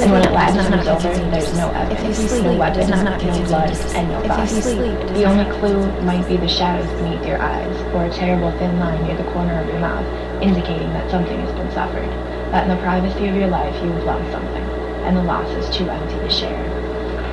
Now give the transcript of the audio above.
sleep, when it lasts, there's no evidence, sleep, no weapon, not no blood, and no bodies. The only clue might be the shadows beneath your eyes, or a terrible thin line near the corner of your mouth, indicating that something has been suffered, that in the privacy of your life you have lost something, and the loss is too empty to share.